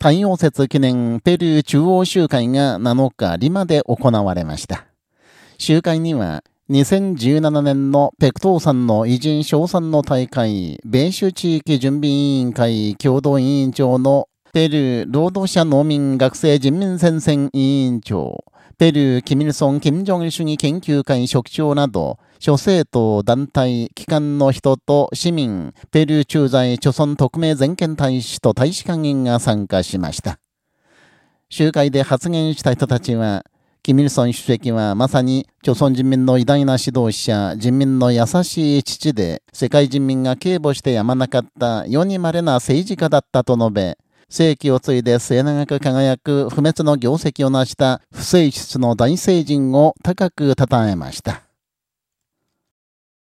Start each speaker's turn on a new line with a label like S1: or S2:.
S1: 太陽節記念ペルー中央集会が7日リマで行われました。集会には、2017年のペクトーさんの偉人賞賛の大会、米州地域準備委員会共同委員長のペルー労働者農民学生人民戦線委員長、ペルー、キミルソン、キム・ジョン主義研究会職長など、諸政党、団体、機関の人と市民、ペルー駐在、著村特命全権大使と大使館員が参加しました。集会で発言した人たちは、キミルソン主席はまさに、朝鮮人民の偉大な指導者、人民の優しい父で、世界人民が警護してやまなかった世に稀な政治家だったと述べ、世紀を継いで末永く輝く不滅の業績を成した不正室の大聖人を高く称えました。